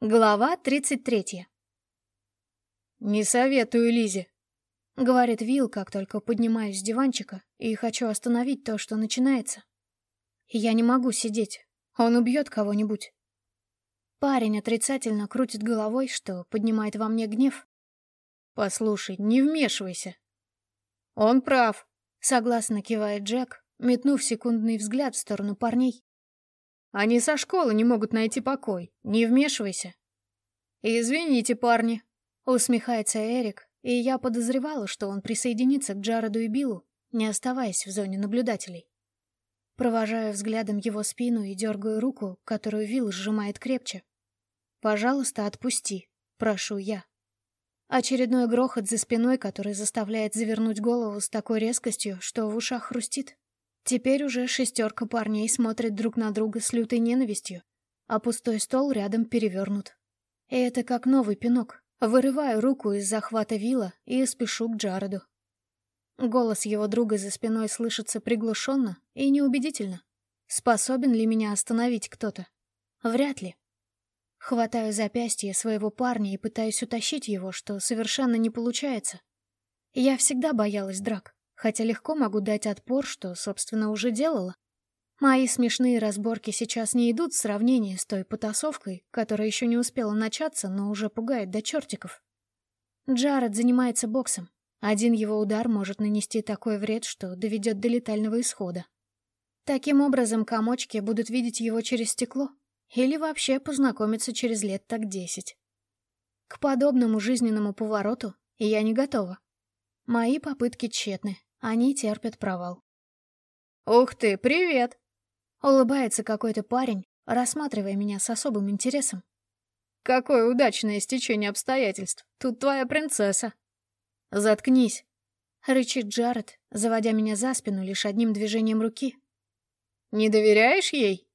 Глава 33. «Не советую Лизе», — говорит Вил, как только поднимаюсь с диванчика и хочу остановить то, что начинается. Я не могу сидеть, он убьет кого-нибудь. Парень отрицательно крутит головой, что поднимает во мне гнев. «Послушай, не вмешивайся». «Он прав», — согласно кивает Джек, метнув секундный взгляд в сторону парней. Они со школы не могут найти покой. Не вмешивайся. Извините, парни, усмехается Эрик, и я подозревала, что он присоединится к Джареду и Биллу, не оставаясь в зоне наблюдателей. Провожаю взглядом его спину и дергаю руку, которую Вилл сжимает крепче. «Пожалуйста, отпусти», — прошу я. Очередной грохот за спиной, который заставляет завернуть голову с такой резкостью, что в ушах хрустит. Теперь уже шестерка парней смотрит друг на друга с лютой ненавистью, а пустой стол рядом перевернут. И это как новый пинок. Вырываю руку из захвата вилла и спешу к Джареду. Голос его друга за спиной слышится приглушенно и неубедительно. Способен ли меня остановить кто-то? Вряд ли. Хватаю запястье своего парня и пытаюсь утащить его, что совершенно не получается. Я всегда боялась драк хотя легко могу дать отпор, что, собственно, уже делала. Мои смешные разборки сейчас не идут в сравнение с той потасовкой, которая еще не успела начаться, но уже пугает до чертиков. Джаред занимается боксом. Один его удар может нанести такой вред, что доведет до летального исхода. Таким образом, комочки будут видеть его через стекло или вообще познакомиться через лет так десять. К подобному жизненному повороту я не готова. Мои попытки тщетны. Они терпят провал. «Ух ты, привет!» Улыбается какой-то парень, рассматривая меня с особым интересом. «Какое удачное стечение обстоятельств! Тут твоя принцесса!» «Заткнись!» — рычит Джаред, заводя меня за спину лишь одним движением руки. «Не доверяешь ей?»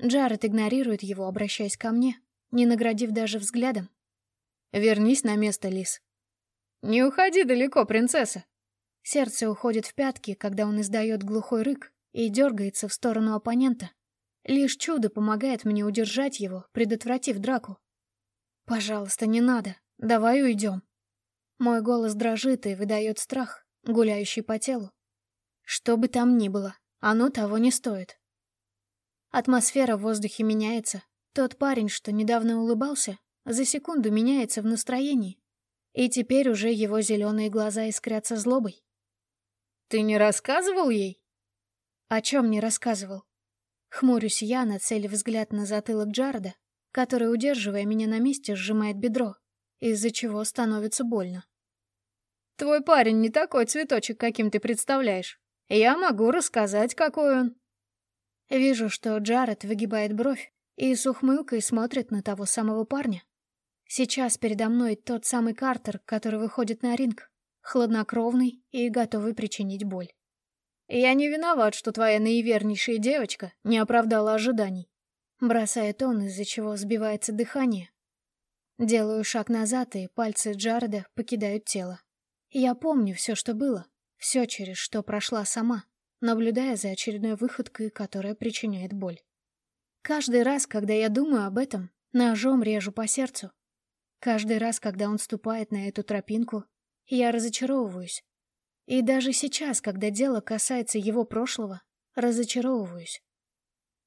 Джаред игнорирует его, обращаясь ко мне, не наградив даже взглядом. «Вернись на место, Лис». «Не уходи далеко, принцесса. Сердце уходит в пятки, когда он издает глухой рык и дергается в сторону оппонента. Лишь чудо помогает мне удержать его, предотвратив драку. «Пожалуйста, не надо. Давай уйдем». Мой голос дрожит и выдает страх, гуляющий по телу. Что бы там ни было, оно того не стоит. Атмосфера в воздухе меняется. Тот парень, что недавно улыбался, за секунду меняется в настроении. И теперь уже его зеленые глаза искрятся злобой. «Ты не рассказывал ей?» «О чем не рассказывал?» Хмурюсь я, нацелив взгляд на затылок Джареда, который, удерживая меня на месте, сжимает бедро, из-за чего становится больно. «Твой парень не такой цветочек, каким ты представляешь. Я могу рассказать, какой он». Вижу, что Джаред выгибает бровь и с ухмылкой смотрит на того самого парня. Сейчас передо мной тот самый Картер, который выходит на ринг хладнокровный и готовый причинить боль. «Я не виноват, что твоя наивернейшая девочка не оправдала ожиданий», бросает он, из-за чего сбивается дыхание. Делаю шаг назад, и пальцы Джареда покидают тело. Я помню все, что было, все, через что прошла сама, наблюдая за очередной выходкой, которая причиняет боль. Каждый раз, когда я думаю об этом, ножом режу по сердцу. Каждый раз, когда он ступает на эту тропинку, я разочаровываюсь. И даже сейчас, когда дело касается его прошлого, разочаровываюсь.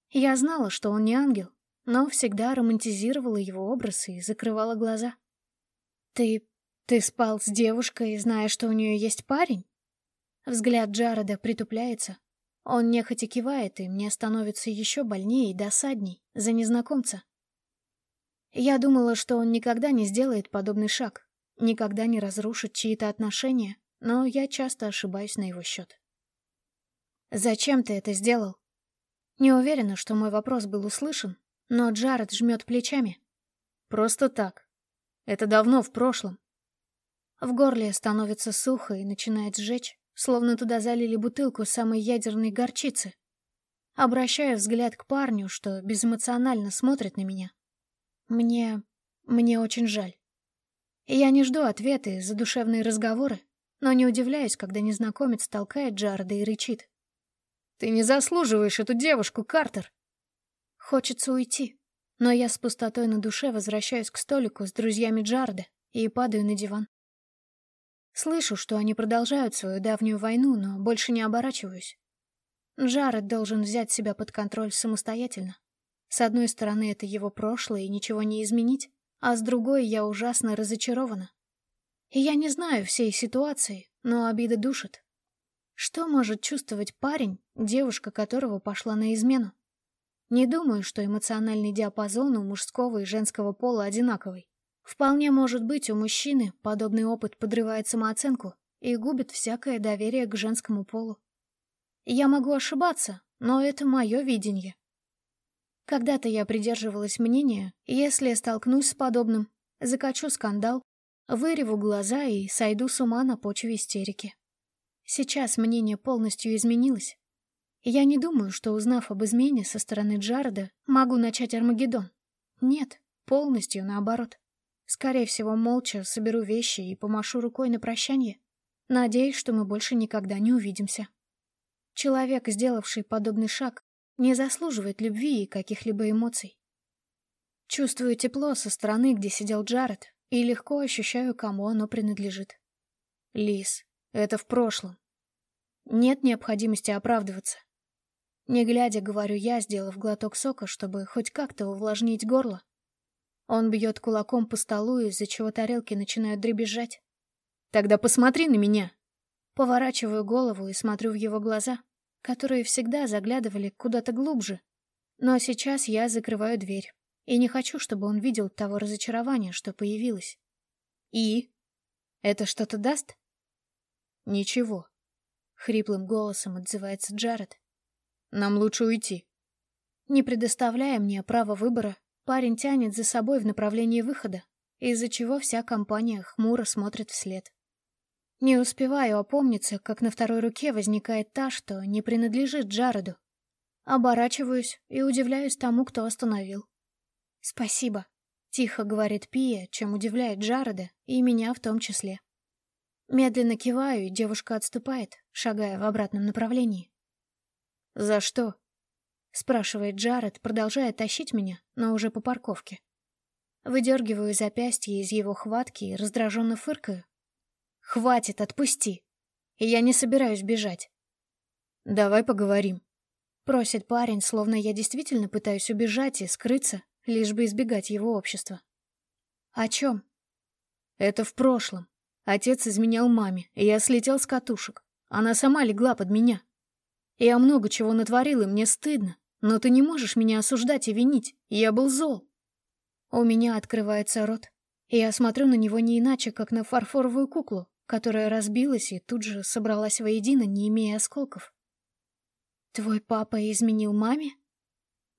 Я знала, что он не ангел, но всегда романтизировала его образ и закрывала глаза. «Ты... ты спал с девушкой, зная, что у нее есть парень?» Взгляд Джареда притупляется. Он нехотя кивает, и мне становится еще больнее и досадней за незнакомца. Я думала, что он никогда не сделает подобный шаг, никогда не разрушит чьи-то отношения, но я часто ошибаюсь на его счет. «Зачем ты это сделал?» Не уверена, что мой вопрос был услышан, но Джаред жмет плечами. «Просто так. Это давно в прошлом». В горле становится сухо и начинает сжечь, словно туда залили бутылку самой ядерной горчицы. Обращаю взгляд к парню, что безэмоционально смотрит на меня. Мне... мне очень жаль. Я не жду ответы за душевные разговоры, но не удивляюсь, когда незнакомец толкает Джареда и рычит. «Ты не заслуживаешь эту девушку, Картер!» Хочется уйти, Но я с пустотой на душе возвращаюсь к столику с друзьями Джарда и падаю на диван. Слышу, что они продолжают свою давнюю войну, но больше не оборачиваюсь. Джаред должен взять себя под контроль самостоятельно. С одной стороны, это его прошлое, и ничего не изменить, а с другой, я ужасно разочарована. И я не знаю всей ситуации, но обида душит. Что может чувствовать парень, девушка которого пошла на измену? Не думаю, что эмоциональный диапазон у мужского и женского пола одинаковый. Вполне может быть, у мужчины подобный опыт подрывает самооценку и губит всякое доверие к женскому полу. Я могу ошибаться, но это мое видение. Когда-то я придерживалась мнения, если столкнусь с подобным, закачу скандал, выреву глаза и сойду с ума на почве истерики. Сейчас мнение полностью изменилось. Я не думаю, что, узнав об измене со стороны Джареда, могу начать Армагеддон. Нет, полностью наоборот. Скорее всего, молча соберу вещи и помашу рукой на прощание. Надеюсь, что мы больше никогда не увидимся. Человек, сделавший подобный шаг, не заслуживает любви и каких-либо эмоций. Чувствую тепло со стороны, где сидел Джаред, и легко ощущаю, кому оно принадлежит. Лис, это в прошлом. Нет необходимости оправдываться. Не глядя, говорю я, сделав глоток сока, чтобы хоть как-то увлажнить горло. Он бьет кулаком по столу, из-за чего тарелки начинают дребезжать. «Тогда посмотри на меня!» Поворачиваю голову и смотрю в его глаза, которые всегда заглядывали куда-то глубже. Но сейчас я закрываю дверь, и не хочу, чтобы он видел того разочарования, что появилось. «И? Это что-то даст?» «Ничего», — хриплым голосом отзывается Джаред. «Нам лучше уйти». Не предоставляя мне права выбора, парень тянет за собой в направлении выхода, из-за чего вся компания хмуро смотрит вслед. Не успеваю опомниться, как на второй руке возникает та, что не принадлежит Джареду. Оборачиваюсь и удивляюсь тому, кто остановил. «Спасибо», — тихо говорит Пия, чем удивляет Джареда и меня в том числе. Медленно киваю, и девушка отступает, шагая в обратном направлении. «За что?» — спрашивает Джаред, продолжая тащить меня, но уже по парковке. Выдергиваю запястье из его хватки и раздраженно фыркаю. «Хватит, отпусти! Я не собираюсь бежать». «Давай поговорим», — просит парень, словно я действительно пытаюсь убежать и скрыться, лишь бы избегать его общества. «О чем?» «Это в прошлом. Отец изменял маме, и я слетел с катушек. Она сама легла под меня. Я много чего натворил, и мне стыдно. Но ты не можешь меня осуждать и винить. Я был зол. У меня открывается рот. Я смотрю на него не иначе, как на фарфоровую куклу, которая разбилась и тут же собралась воедино, не имея осколков. «Твой папа изменил маме?»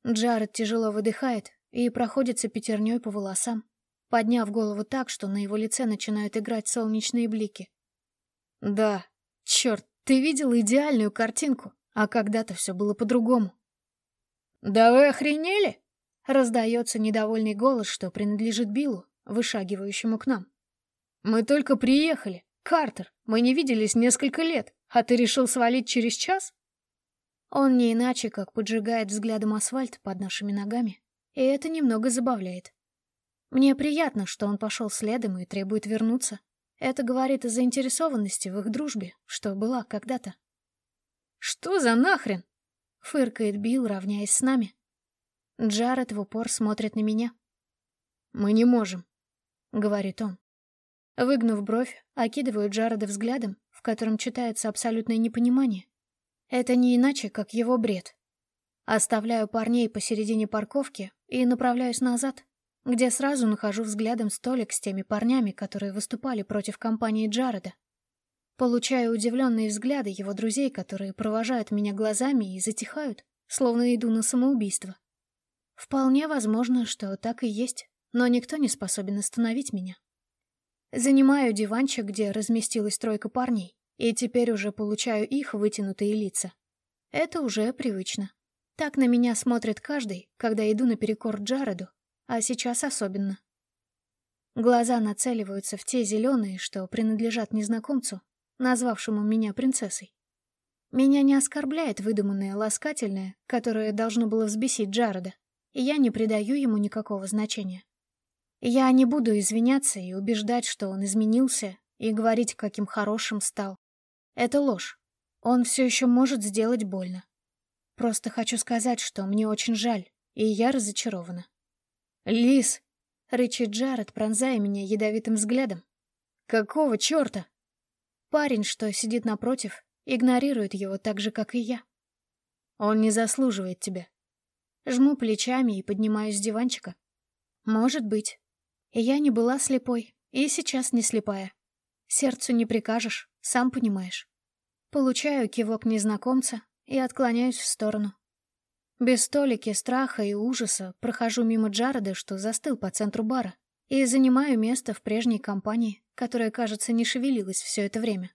Джаред тяжело выдыхает и проходится пятерней по волосам подняв голову так, что на его лице начинают играть солнечные блики. «Да, черт, ты видел идеальную картинку, а когда-то все было по-другому». «Да вы охренели?» — раздается недовольный голос, что принадлежит Биллу, вышагивающему к нам. «Мы только приехали. Картер, мы не виделись несколько лет, а ты решил свалить через час?» Он не иначе, как поджигает взглядом асфальт под нашими ногами, и это немного забавляет. Мне приятно, что он пошел следом и требует вернуться. Это говорит о заинтересованности в их дружбе, что была когда-то. «Что за нахрен?» — фыркает Билл, равняясь с нами. Джаред в упор смотрит на меня. «Мы не можем», — говорит он. Выгнув бровь, окидываю Джареда взглядом, в котором читается абсолютное непонимание. Это не иначе, как его бред. Оставляю парней посередине парковки и направляюсь назад, где сразу нахожу взглядом столик с теми парнями, которые выступали против компании Джареда. Получаю удивленные взгляды его друзей, которые провожают меня глазами и затихают, словно иду на самоубийство. Вполне возможно, что так и есть, но никто не способен остановить меня. Занимаю диванчик, где разместилась тройка парней, и теперь уже получаю их вытянутые лица. Это уже привычно. Так на меня смотрит каждый, когда иду наперекор Джареду, а сейчас особенно. Глаза нацеливаются в те зеленые, что принадлежат незнакомцу, назвавшему меня принцессой. Меня не оскорбляет выдуманное ласкательное, которое должно было взбесить Джареда. и я не придаю ему никакого значения. Я не буду извиняться и убеждать, что он изменился, и говорить, каким хорошим стал. Это ложь. Он все еще может сделать больно. Просто хочу сказать, что мне очень жаль, и я разочарована. «Лис!» — рычит Джаред, пронзая меня ядовитым взглядом. «Какого черта?» Парень, что сидит напротив, игнорирует его так же, как и я. Он не заслуживает тебя. Жму плечами и поднимаюсь с диванчика. Может быть. Я не была слепой, и сейчас не слепая. Сердцу не прикажешь, сам понимаешь. Получаю кивок незнакомца и отклоняюсь в сторону. Без столики страха и ужаса прохожу мимо Джареда, что застыл по центру бара, и занимаю место в прежней компании, которая, кажется, не шевелилась все это время.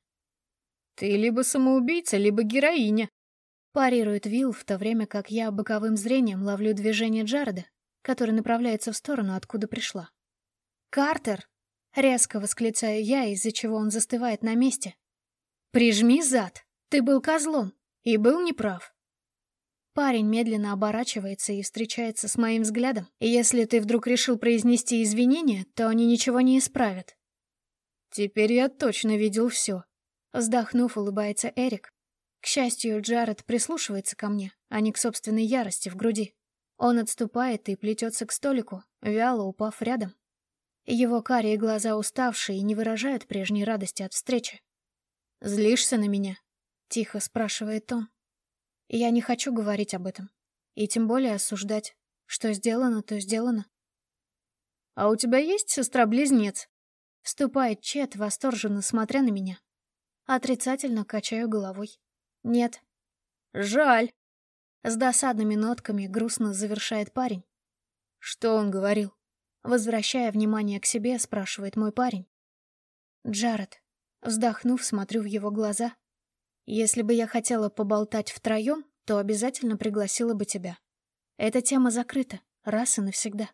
«Ты либо самоубийца, либо героиня», парирует Вилл, в то время как я боковым зрением ловлю движение Джареда, который направляется в сторону, откуда пришла. «Картер!» — резко восклицаю я, из-за чего он застывает на месте. «Прижми зад! Ты был козлом и был неправ!» Парень медленно оборачивается и встречается с моим взглядом, и если ты вдруг решил произнести извинения, то они ничего не исправят. Теперь я точно видел все. Вздохнув, улыбается Эрик. К счастью, Джаред прислушивается ко мне, а не к собственной ярости в груди. Он отступает и плетется к столику, вяло упав рядом. Его карие глаза уставшие и не выражают прежней радости от встречи. «Злишься на меня?» — тихо спрашивает он. Я не хочу говорить об этом. И тем более осуждать. Что сделано, то сделано. «А у тебя есть сестра-близнец?» Вступает Чет, восторженно смотря на меня. Отрицательно качаю головой. Нет. Жаль. С досадными нотками грустно завершает парень. Что он говорил? Возвращая внимание к себе, спрашивает мой парень. Джаред. Вздохнув, смотрю в его глаза. Если бы я хотела поболтать втроем, то обязательно пригласила бы тебя. Эта тема закрыта, раз и навсегда.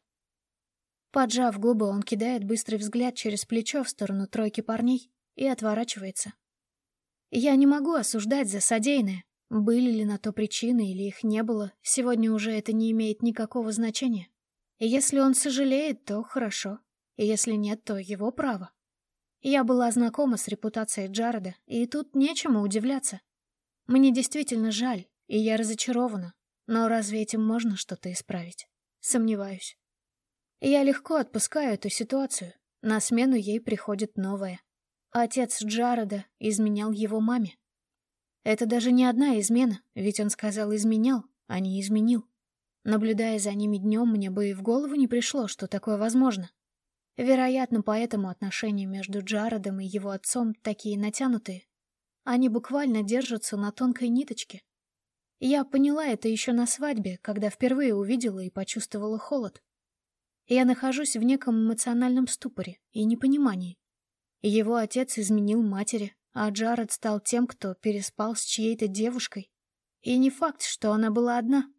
Поджав губы, он кидает быстрый взгляд через плечо в сторону тройки парней и отворачивается. Я не могу осуждать за содеянное. Были ли на то причины или их не было, сегодня уже это не имеет никакого значения. И если он сожалеет, то хорошо. И если нет, то его право. Я была знакома с репутацией Джареда, и тут нечему удивляться. Мне действительно жаль, и я разочарована. Но разве этим можно что-то исправить? Сомневаюсь. Я легко отпускаю эту ситуацию. На смену ей приходит новая. Отец Джареда изменял его маме. Это даже не одна измена, ведь он сказал «изменял», а не «изменил». Наблюдая за ними днем, мне бы и в голову не пришло, что такое возможно. Вероятно, поэтому отношения между Джаредом и его отцом такие натянутые. Они буквально держатся на тонкой ниточке. Я поняла это еще на свадьбе, когда впервые увидела и почувствовала холод. Я нахожусь в неком эмоциональном ступоре и непонимании. Его отец изменил матери, а Джаред стал тем, кто переспал с чьей-то девушкой. И не факт, что она была одна.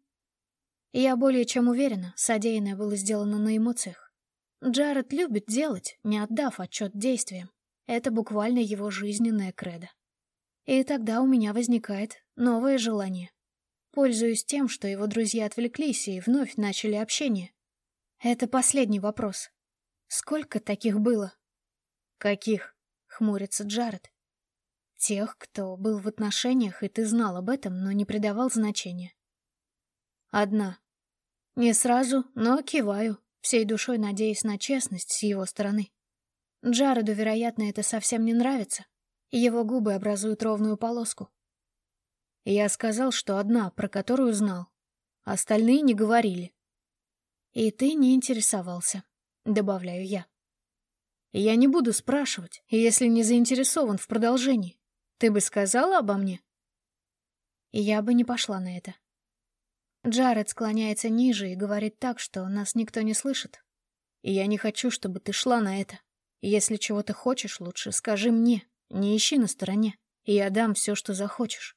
Я более чем уверена, содеянное было сделано на эмоциях. Джаред любит делать, не отдав отчет действиям. Это буквально его жизненная кредо. И тогда у меня возникает новое желание. Пользуюсь тем, что его друзья отвлеклись и вновь начали общение. Это последний вопрос. Сколько таких было? Каких? Хмурится Джаред. Тех, кто был в отношениях, и ты знал об этом, но не придавал значения. Одна. Не сразу, но киваю, всей душой надеясь на честность с его стороны. Джареду, вероятно, это совсем не нравится. Его губы образуют ровную полоску. Я сказал, что одна, про которую знал. Остальные не говорили. И ты не интересовался, добавляю я. Я не буду спрашивать, если не заинтересован в продолжении. Ты бы сказала обо мне? Я бы не пошла на это. Джаред склоняется ниже и говорит так, что нас никто не слышит. И я не хочу, чтобы ты шла на это. Если чего ты хочешь, лучше скажи мне, не ищи на стороне, и я дам все, что захочешь.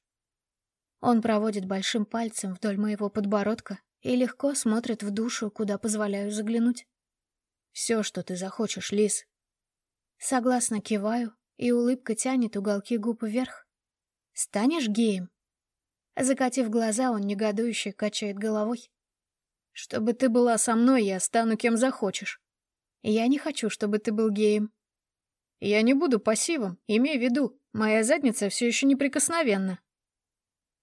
Он проводит большим пальцем вдоль моего подбородка и легко смотрит в душу, куда позволяю заглянуть. Все, что ты захочешь, Лис. Согласно киваю, и улыбка тянет уголки губ вверх. Станешь геем? Закатив глаза, он негодующе качает головой. Чтобы ты была со мной, я стану кем захочешь. Я не хочу, чтобы ты был геем. Я не буду пассивом, имей в виду, моя задница все еще неприкосновенна.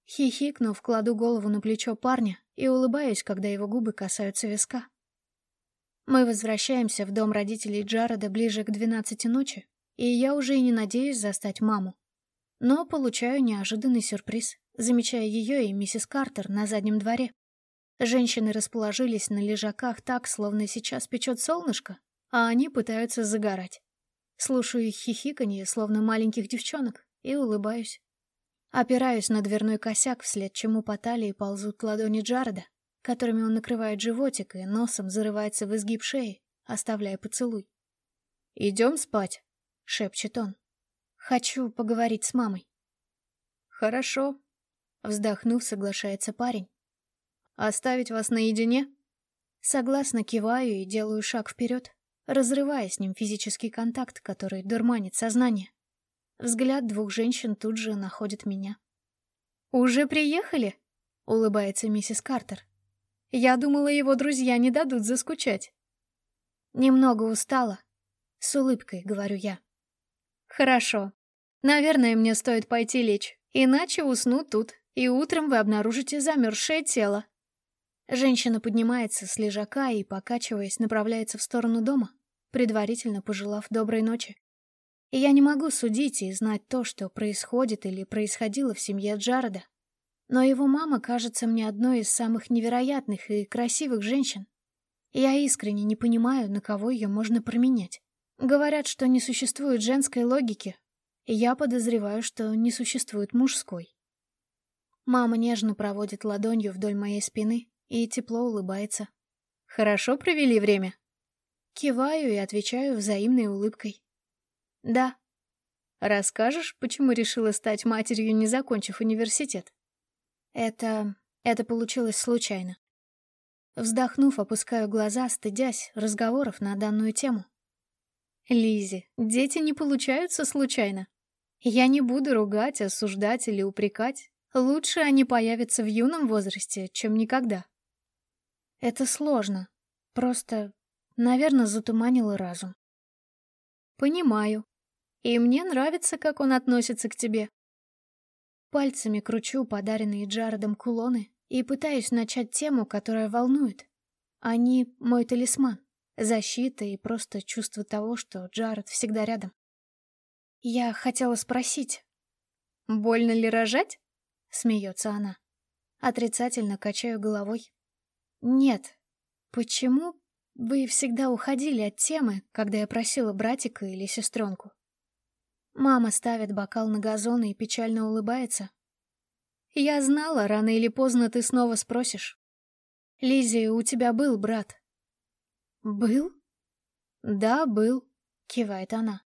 Хихикнув, кладу голову на плечо парня и улыбаюсь, когда его губы касаются виска. Мы возвращаемся в дом родителей Джареда ближе к двенадцати ночи, и я уже и не надеюсь застать маму. Но получаю неожиданный сюрприз, замечая ее и миссис Картер на заднем дворе. Женщины расположились на лежаках так, словно сейчас печет солнышко, а они пытаются загорать. Слушаю их хихиканье, словно маленьких девчонок, и улыбаюсь. Опираюсь на дверной косяк, вслед чему по талии ползут ладони Джареда, которыми он накрывает животик и носом зарывается в изгиб шеи, оставляя поцелуй. «Идем спать», — шепчет он. «Хочу поговорить с мамой». «Хорошо», — вздохнув, соглашается парень. Оставить вас наедине? Согласно киваю и делаю шаг вперед, разрывая с ним физический контакт, который дурманит сознание. Взгляд двух женщин тут же находит меня. «Уже приехали?» — улыбается миссис Картер. «Я думала, его друзья не дадут заскучать». «Немного устала», — с улыбкой говорю я. «Хорошо. Наверное, мне стоит пойти лечь, иначе усну тут, и утром вы обнаружите замерзшее тело». Женщина поднимается с лежака и, покачиваясь, направляется в сторону дома, предварительно пожелав доброй ночи. И я не могу судить и знать то, что происходит или происходило в семье Джареда. Но его мама кажется мне одной из самых невероятных и красивых женщин. Я искренне не понимаю, на кого ее можно променять. Говорят, что не существует женской логики, и я подозреваю, что не существует мужской. Мама нежно проводит ладонью вдоль моей спины, и тепло улыбается. «Хорошо провели время?» Киваю и отвечаю взаимной улыбкой. «Да». «Расскажешь, почему решила стать матерью, не закончив университет?» «Это... это получилось случайно». Вздохнув, опускаю глаза, стыдясь разговоров на данную тему. Лизи, дети не получаются случайно. Я не буду ругать, осуждать или упрекать. Лучше они появятся в юном возрасте, чем никогда. Это сложно. Просто, наверное, затуманило разум. Понимаю. И мне нравится, как он относится к тебе. Пальцами кручу подаренные Джаредом кулоны и пытаюсь начать тему, которая волнует. Они — мой талисман, защита и просто чувство того, что Джаред всегда рядом. Я хотела спросить. «Больно ли рожать?» — смеется она. Отрицательно качаю головой. «Нет. Почему вы всегда уходили от темы, когда я просила братика или сестренку?» Мама ставит бокал на газон и печально улыбается. «Я знала, рано или поздно ты снова спросишь. Лиззи, у тебя был брат?» «Был?» «Да, был», — кивает она.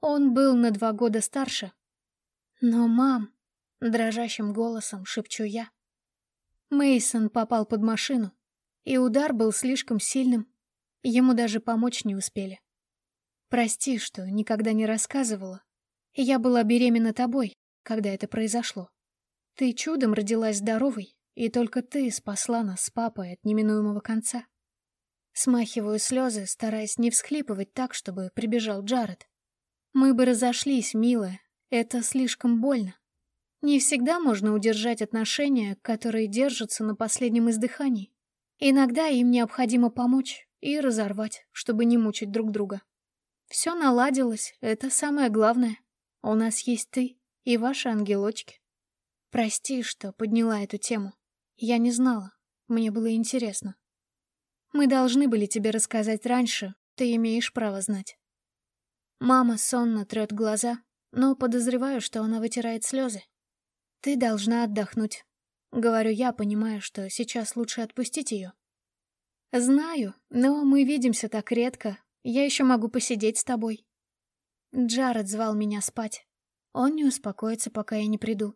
«Он был на два года старше». «Но, мам...» — дрожащим голосом шепчу я. Мейсон попал под машину, и удар был слишком сильным. Ему даже помочь не успели. Прости, что никогда не рассказывала. Я была беременна тобой, когда это произошло. Ты чудом родилась здоровой, и только ты спасла нас с папой от неминуемого конца. Смахиваю слезы, стараясь не всхлипывать так, чтобы прибежал Джаред. Мы бы разошлись, милая, это слишком больно. Не всегда можно удержать отношения, которые держатся на последнем издыхании. Иногда им необходимо помочь и разорвать, чтобы не мучить друг друга. Все наладилось, это самое главное. У нас есть ты и ваши ангелочки. Прости, что подняла эту тему. Я не знала, мне было интересно. Мы должны были тебе рассказать раньше, ты имеешь право знать. Мама сонно трет глаза, но подозреваю, что она вытирает слезы. «Ты должна отдохнуть», — говорю я, понимая, что сейчас лучше отпустить ее. «Знаю, но мы видимся так редко. Я еще могу посидеть с тобой». Джаред звал меня спать. Он не успокоится, пока я не приду.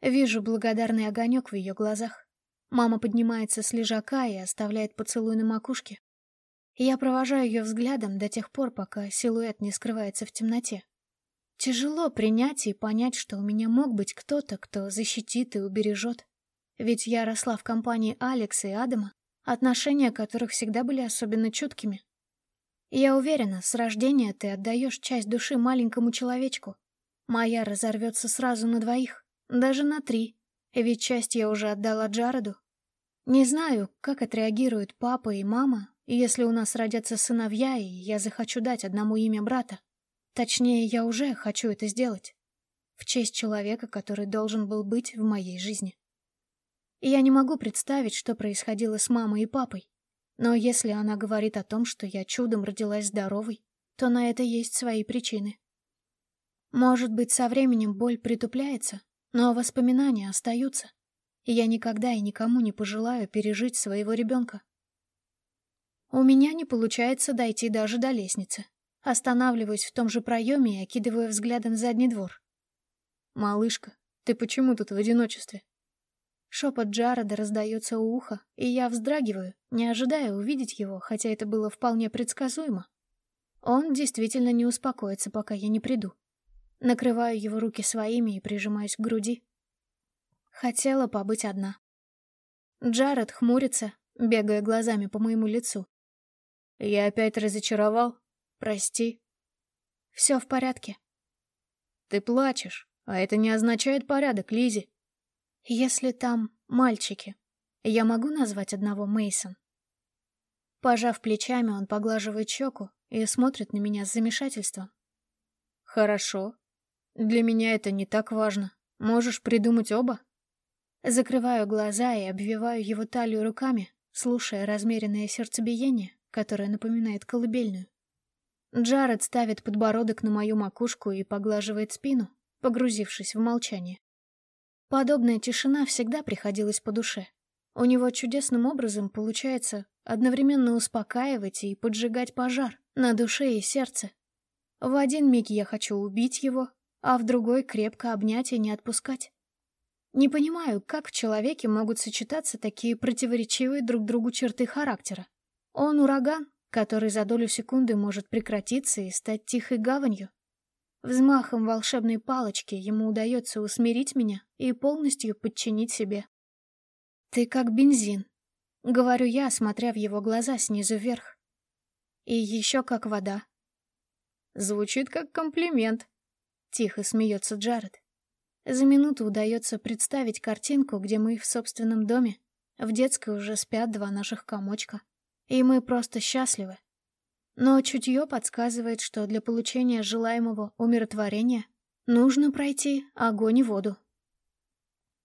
Вижу благодарный огонек в ее глазах. Мама поднимается с лежака и оставляет поцелуй на макушке. Я провожаю ее взглядом до тех пор, пока силуэт не скрывается в темноте. Тяжело принять и понять, что у меня мог быть кто-то, кто защитит и убережет. Ведь я росла в компании Алекса и Адама, отношения которых всегда были особенно чуткими. Я уверена, с рождения ты отдаешь часть души маленькому человечку. Моя разорвется сразу на двоих, даже на три, ведь часть я уже отдала Джареду. Не знаю, как отреагируют папа и мама, если у нас родятся сыновья, и я захочу дать одному имя брата. Точнее, я уже хочу это сделать. В честь человека, который должен был быть в моей жизни. И я не могу представить, что происходило с мамой и папой. Но если она говорит о том, что я чудом родилась здоровой, то на это есть свои причины. Может быть, со временем боль притупляется, но воспоминания остаются, и я никогда и никому не пожелаю пережить своего ребенка. У меня не получается дойти даже до лестницы. Останавливаюсь в том же проеме и окидываю взглядом задний двор. «Малышка, ты почему тут в одиночестве?» Шепот Джареда раздается у уха, и я вздрагиваю, не ожидая увидеть его, хотя это было вполне предсказуемо. Он действительно не успокоится, пока я не приду. Накрываю его руки своими и прижимаюсь к груди. Хотела побыть одна. Джаред хмурится, бегая глазами по моему лицу. Я опять разочаровал? Прости. Все в порядке. Ты плачешь, а это не означает порядок, Лизи. Если там мальчики, я могу назвать одного Мейсон. Пожав плечами, он поглаживает щеку и смотрит на меня с замешательством. Хорошо. Для меня это не так важно. Можешь придумать оба? Закрываю глаза и обвиваю его талию руками, слушая размеренное сердцебиение, которое напоминает колыбельную. Джаред ставит подбородок на мою макушку и поглаживает спину, погрузившись в молчание. Подобная тишина всегда приходилась по душе. У него чудесным образом получается одновременно успокаивать и поджигать пожар на душе и сердце. В один миг я хочу убить его, а в другой крепко обнять и не отпускать. Не понимаю, как в человеке могут сочетаться такие противоречивые друг другу черты характера. Он ураган, который за долю секунды может прекратиться и стать тихой гаванью, Взмахом волшебной палочки ему удается усмирить меня и полностью подчинить себе. «Ты как бензин», — говорю я, смотря в его глаза снизу вверх. «И еще как вода». Звучит как комплимент. Тихо смеется Джаред. За минуту удается представить картинку, где мы в собственном доме. В детской уже спят два наших комочка. И мы просто счастливы. Но чутье подсказывает, что для получения желаемого умиротворения нужно пройти огонь и воду.